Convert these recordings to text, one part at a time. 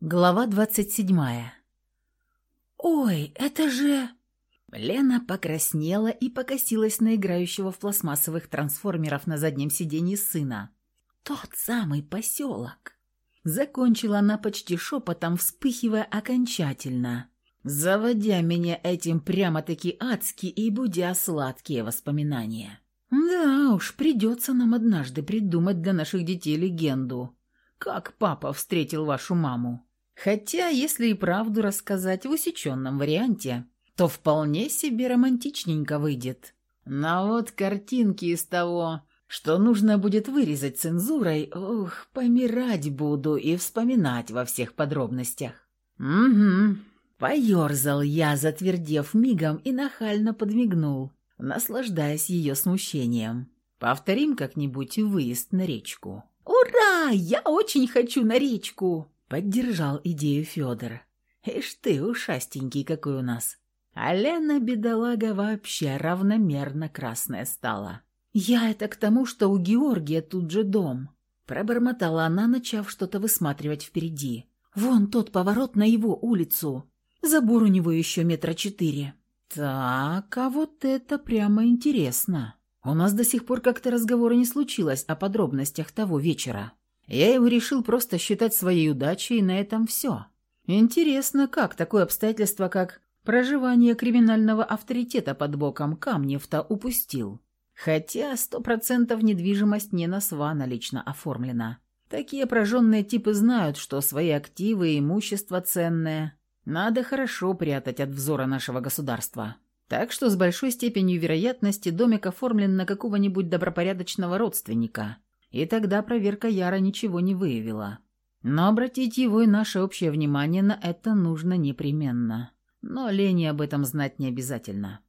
Глава двадцать седьмая. «Ой, это же...» Лена покраснела и покосилась на играющего в пластмассовых трансформеров на заднем сиденье сына. «Тот самый поселок!» Закончила она почти шепотом, вспыхивая окончательно, заводя меня этим прямо-таки адски и будя сладкие воспоминания. «Да уж, придется нам однажды придумать для наших детей легенду, как папа встретил вашу маму». Хотя, если и правду рассказать в усеченном варианте, то вполне себе романтичненько выйдет. Но вот картинки из того, что нужно будет вырезать цензурой, ух, помирать буду и вспоминать во всех подробностях. Угу. Поерзал я, затвердев мигом, и нахально подмигнул, наслаждаясь ее смущением. Повторим как-нибудь выезд на речку. «Ура! Я очень хочу на речку!» Поддержал идею Федор. Ишь ты, ушастенький какой у нас. А Лена, бедолага, вообще равномерно красная стала. Я это к тому, что у Георгия тут же дом. Пробормотала она, начав что-то высматривать впереди. Вон тот поворот на его улицу. Забор у него еще метра четыре. Так, а вот это прямо интересно. У нас до сих пор как-то разговора не случилось о подробностях того вечера. Я его решил просто считать своей удачей, и на этом все. Интересно, как такое обстоятельство, как проживание криминального авторитета под боком Камнев-то упустил. Хотя сто процентов недвижимость не на Свана лично оформлена. Такие прожженные типы знают, что свои активы и имущество ценное надо хорошо прятать от взора нашего государства. Так что с большой степенью вероятности домик оформлен на какого-нибудь добропорядочного родственника – и тогда проверка Яра ничего не выявила. Но обратить его и наше общее внимание на это нужно непременно. Но Лене об этом знать не обязательно.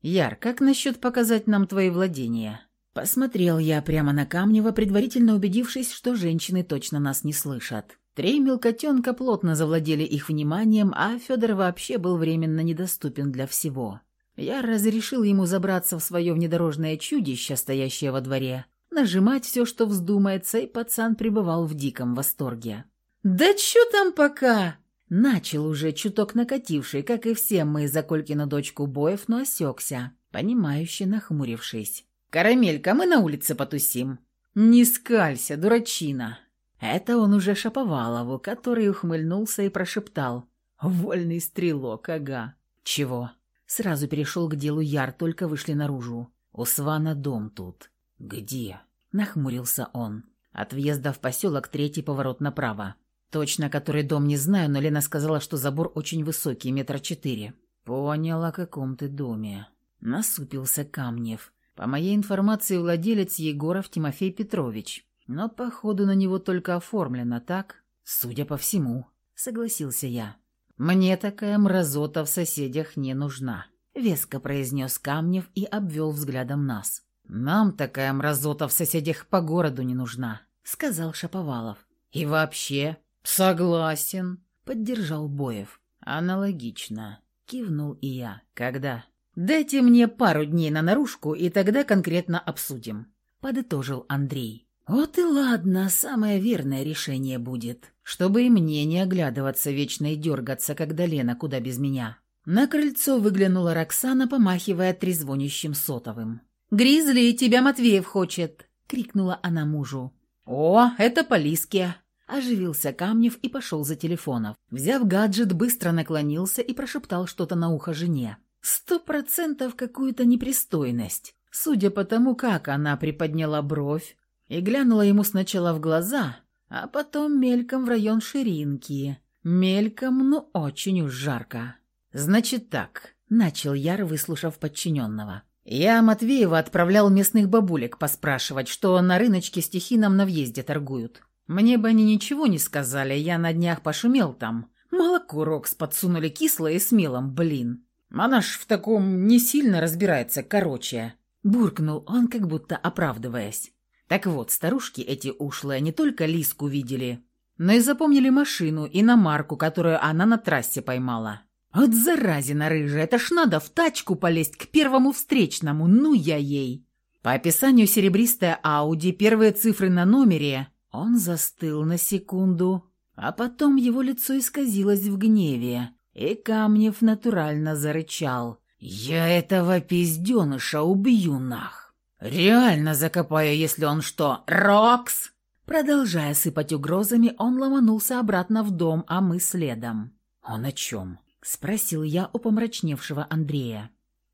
«Яр, как насчет показать нам твои владения?» Посмотрел я прямо на Камнева, предварительно убедившись, что женщины точно нас не слышат. Три мелкотенка плотно завладели их вниманием, а Федор вообще был временно недоступен для всего. Я разрешил ему забраться в свое внедорожное чудище, стоящее во дворе, нажимать все, что вздумается, и пацан пребывал в диком восторге. «Да чё там пока?» Начал уже чуток накативший, как и все мы за Колькину дочку Боев, но осекся, понимающе нахмурившись. «Карамелька, мы на улице потусим». «Не скалься, дурачина!» Это он уже Шаповалову, который ухмыльнулся и прошептал. «Вольный стрелок, ага». «Чего?» Сразу перешел к делу Яр, только вышли наружу. «У Свана дом тут». «Где?» — нахмурился он. «От въезда в поселок третий поворот направо. Точно который дом не знаю, но Лена сказала, что забор очень высокий, метра четыре». «Понял, о каком ты доме». Насупился Камнев. По моей информации, владелец Егоров Тимофей Петрович. Но, походу, на него только оформлено, так? Судя по всему, согласился я. Мне такая мразота в соседях не нужна. Веско произнес Камнев и обвел взглядом нас. «Нам такая мразота в соседях по городу не нужна», — сказал Шаповалов. «И вообще...» «Согласен», — поддержал Боев. «Аналогично», — кивнул и я. «Когда?» «Дайте мне пару дней на наружку, и тогда конкретно обсудим», — подытожил Андрей. «Вот и ладно, самое верное решение будет, чтобы и мне не оглядываться вечно и дергаться, когда Лена куда без меня». На крыльцо выглянула Роксана, помахивая трезвонящим сотовым. «Гризли, тебя Матвеев хочет!» — крикнула она мужу. «О, это Полиски!» Оживился Камнев и пошел за телефоном. Взяв гаджет, быстро наклонился и прошептал что-то на ухо жене. «Сто процентов какую-то непристойность!» Судя по тому, как она приподняла бровь и глянула ему сначала в глаза, а потом мельком в район ширинки. Мельком, ну очень уж жарко. «Значит так», — начал Яр, выслушав подчиненного. Я Матвеева отправлял местных бабулек поспрашивать, что на рыночке стихином на въезде торгуют. Мне бы они ничего не сказали, я на днях пошумел там. Молоко Рокс подсунули кислое и смелым, блин. Она ж в таком не сильно разбирается, короче. Буркнул он, как будто оправдываясь. Так вот, старушки эти ушлые не только Лиску видели, но и запомнили машину и на марку, которую она на трассе поймала. «От заразина рыжая, это ж надо в тачку полезть к первому встречному, ну я ей!» По описанию серебристая Ауди, первые цифры на номере. Он застыл на секунду, А потом его лицо исказилось в гневе, и Камнев натурально зарычал. «Я этого пизденыша убью нах! Реально закопаю, если он что, Рокс!» Продолжая сыпать угрозами, он ломанулся обратно в дом, а мы следом. «Он о чем?» — спросил я у помрачневшего Андрея.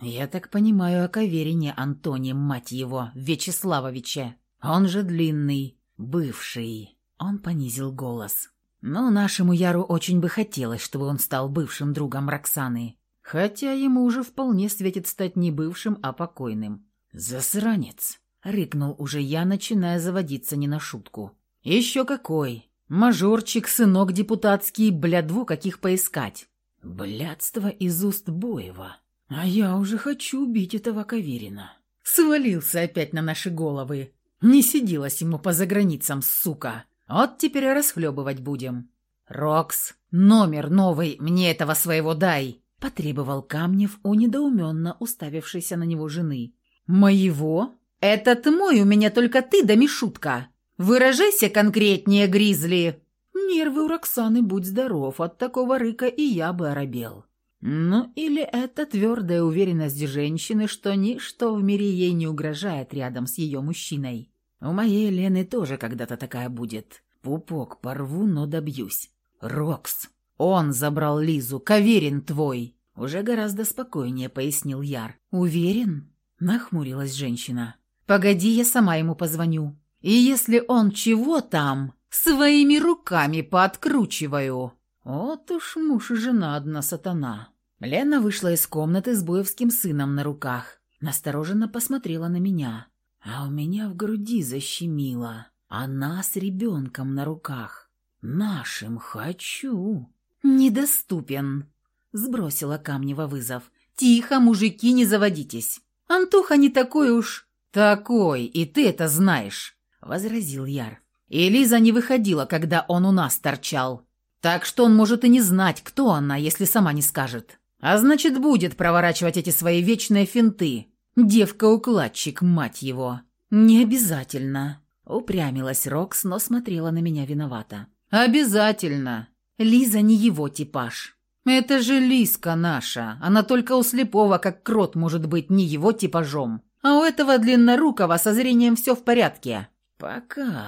«Я так понимаю о Каверине Антоне, мать его, Вячеславовиче. Он же длинный, бывший». Он понизил голос. «Но нашему Яру очень бы хотелось, чтобы он стал бывшим другом Роксаны. Хотя ему уже вполне светит стать не бывшим, а покойным». «Засранец!» — рыкнул уже я, начиная заводиться не на шутку. «Еще какой! Мажорчик, сынок депутатский, блядву каких поискать!» «Блядство из уст Боева!» А я уже хочу убить этого Каверина. Свалился опять на наши головы. Не сиделось ему по заграницам, сука. Вот теперь расхлебывать будем. «Рокс, номер новый, мне этого своего дай!» Потребовал Камнев у недоуменно уставившейся на него жены. «Моего? Этот мой у меня только ты да Мишутка. Выражайся конкретнее, Гризли!» Нервы у Роксаны, будь здоров, от такого рыка и я бы оробел. Ну, или это твердая уверенность женщины, что ничто в мире ей не угрожает рядом с ее мужчиной. У моей Лены тоже когда-то такая будет. Пупок порву, но добьюсь. Рокс. Он забрал Лизу, Каверин твой. Уже гораздо спокойнее пояснил Яр. Уверен? Нахмурилась женщина. Погоди, я сама ему позвоню. И если он чего там, своими руками пооткручиваю. Вот уж муж и жена одна сатана. Лена вышла из комнаты с боевским сыном на руках. Настороженно посмотрела на меня. А у меня в груди защемило. Она с ребенком на руках. Нашим хочу. Недоступен. Сбросила Камнева вызов. Тихо, мужики, не заводитесь. Антоха не такой уж... Такой, и ты это знаешь, возразил Яр. И Лиза не выходила, когда он у нас торчал. Так что он может и не знать, кто она, если сама не скажет. А значит, будет проворачивать эти свои вечные финты. Девка-укладчик, мать его. Не обязательно. Упрямилась Рокс, но смотрела на меня виновата. Обязательно. Лиза не его типаж. Это же Лиска наша. Она только у слепого, как крот, может быть не его типажом. А у этого длиннорукого со зрением все в порядке. Пока.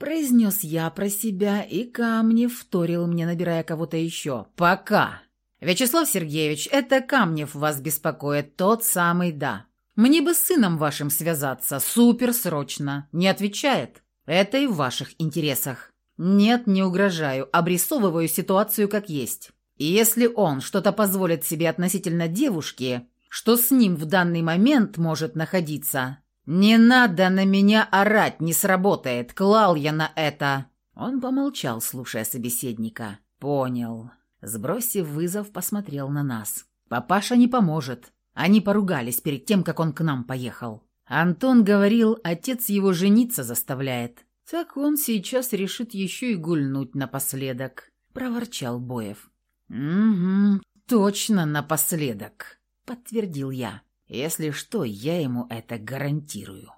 Произнес я про себя, и камни вторил мне, набирая кого-то еще. Пока. «Вячеслав Сергеевич, это Камнев вас беспокоит, тот самый да. Мне бы с сыном вашим связаться, супер срочно. Не отвечает. Это и в ваших интересах. Нет, не угрожаю, обрисовываю ситуацию как есть. И если он что-то позволит себе относительно девушки, что с ним в данный момент может находиться, не надо на меня орать, не сработает, клал я на это». Он помолчал, слушая собеседника. «Понял. Сбросив вызов, посмотрел на нас. «Папаша не поможет». Они поругались перед тем, как он к нам поехал. Антон говорил, отец его жениться заставляет. Так он сейчас решит еще и гульнуть напоследок, проворчал Боев. Угу, точно напоследок, подтвердил я. Если что, я ему это гарантирую.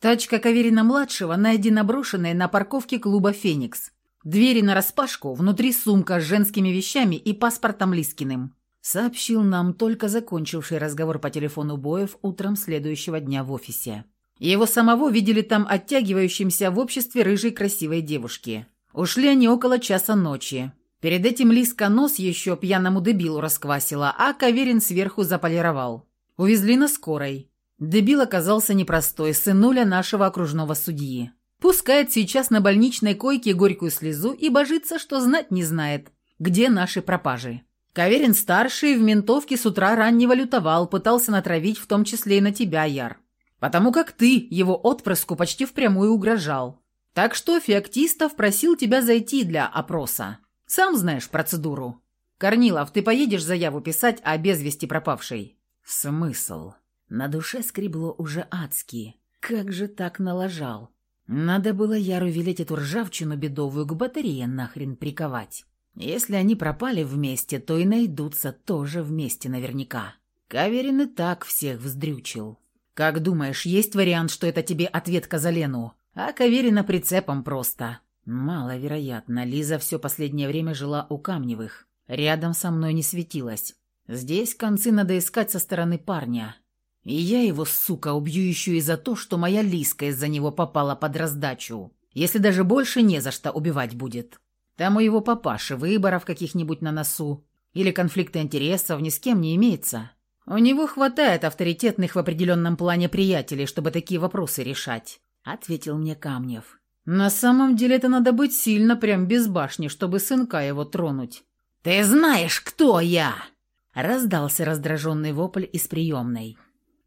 Тачка Каверина-младшего найдена брошенной на парковке клуба «Феникс». Двери нараспашку, внутри сумка с женскими вещами и паспортом Лискиным», сообщил нам только закончивший разговор по телефону Боев утром следующего дня в офисе. Его самого видели там оттягивающимся в обществе рыжей красивой девушки. Ушли они около часа ночи. Перед этим Лиска нос еще пьяному дебилу расквасила, а Каверин сверху заполировал. Увезли на скорой. Дебил оказался непростой, сынуля нашего окружного судьи. Пускает сейчас на больничной койке горькую слезу и божится, что знать не знает, где наши пропажи. Каверин-старший в ментовке с утра раннего лютовал, пытался натравить в том числе и на тебя, Яр. Потому как ты его отпрыску почти впрямую угрожал. Так что Феоктистов просил тебя зайти для опроса. Сам знаешь процедуру. Корнилов, ты поедешь заяву писать о без вести пропавшей? Смысл? На душе скребло уже адски. Как же так налажал? Надо было Яру велеть эту ржавчину бедовую к батарее нахрен приковать. Если они пропали вместе, то и найдутся тоже вместе наверняка. Каверин и так всех вздрючил. Как думаешь, есть вариант, что это тебе ответка за Лену? А Каверина прицепом просто. Маловероятно, Лиза все последнее время жила у Камневых. Рядом со мной не светилась. Здесь концы надо искать со стороны парня. И я его, сука, убью еще и за то, что моя Лиска из-за него попала под раздачу. Если даже больше не за что убивать будет. Там у его папаши выборов каких-нибудь на носу. Или конфликта интересов ни с кем не имеется. У него хватает авторитетных в определенном плане приятелей, чтобы такие вопросы решать», — ответил мне Камнев. «На самом деле это надо быть сильно прям без башни, чтобы сынка его тронуть». «Ты знаешь, кто я?» — раздался раздраженный вопль из приемной.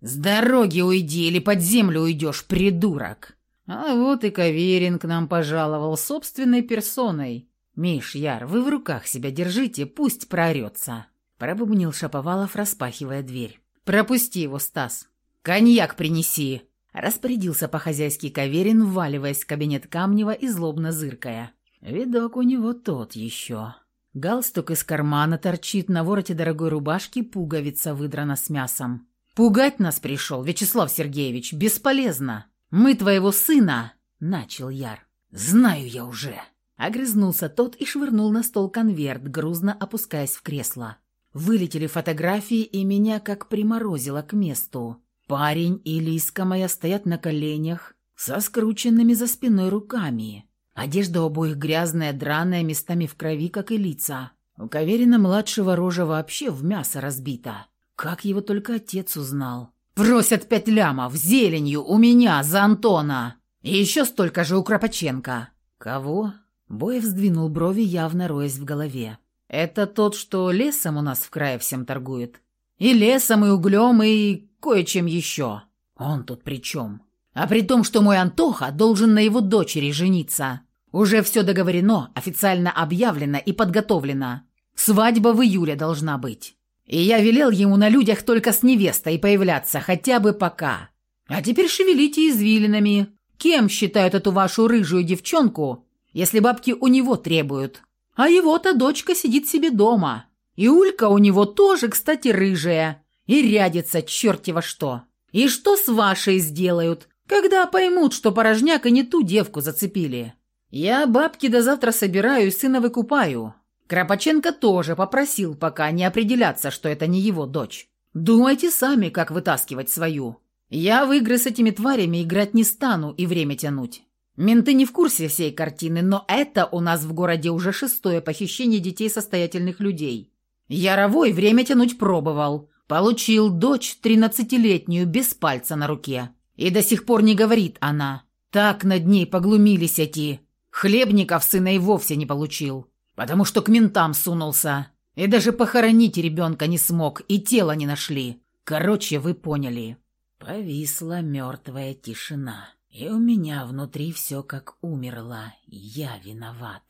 «С дороги уйди или под землю уйдешь, придурок!» А вот и Каверин к нам пожаловал собственной персоной. «Миш, Яр, вы в руках себя держите, пусть проорется!» Пробубнил Шаповалов, распахивая дверь. «Пропусти его, Стас!» «Коньяк принеси!» Распорядился по-хозяйски Каверин, вваливаясь в кабинет Камнева и злобно зыркая. Видок у него тот еще. Галстук из кармана торчит, на вороте дорогой рубашки пуговица выдрана с мясом. «Пугать нас пришел, Вячеслав Сергеевич, бесполезно. Мы твоего сына!» — начал Яр. «Знаю я уже!» Огрызнулся тот и швырнул на стол конверт, грузно опускаясь в кресло. Вылетели фотографии, и меня как приморозило к месту. Парень и Лиска моя стоят на коленях, со скрученными за спиной руками. Одежда обоих грязная, драная, местами в крови, как и лица. У Каверина-младшего рожа вообще в мясо разбита. Как его только отец узнал. «Просят пять лямов, зеленью, у меня, за Антона!» «И еще столько же у Кропаченко!» «Кого?» Боев сдвинул брови, явно роясь в голове. «Это тот, что лесом у нас в крае всем торгует? И лесом, и углем, и кое-чем еще. Он тут при чем? А при том, что мой Антоха должен на его дочери жениться. Уже все договорено, официально объявлено и подготовлено. Свадьба в июле должна быть. И я велел ему на людях только с невестой появляться, хотя бы пока. А теперь шевелите извилинами. Кем считают эту вашу рыжую девчонку, если бабки у него требуют? А его-то дочка сидит себе дома. И Улька у него тоже, кстати, рыжая. И рядится черти во что. И что с вашей сделают, когда поймут, что порожняк и не ту девку зацепили? Я бабки до завтра собираю и сына выкупаю. Кропаченко тоже попросил пока не определяться, что это не его дочь. Думайте сами, как вытаскивать свою. Я в игры с этими тварями играть не стану и время тянуть. Менты не в курсе всей картины, но это у нас в городе уже шестое похищение детей состоятельных людей. Яровой время тянуть пробовал. Получил дочь тринадцатилетнюю без пальца на руке. И до сих пор не говорит она. Так над ней поглумились эти. Хлебников сына и вовсе не получил потому что к ментам сунулся. И даже похоронить ребенка не смог, и тело не нашли. Короче, вы поняли». Повисла мертвая тишина, и у меня внутри все как умерло. Я виноват.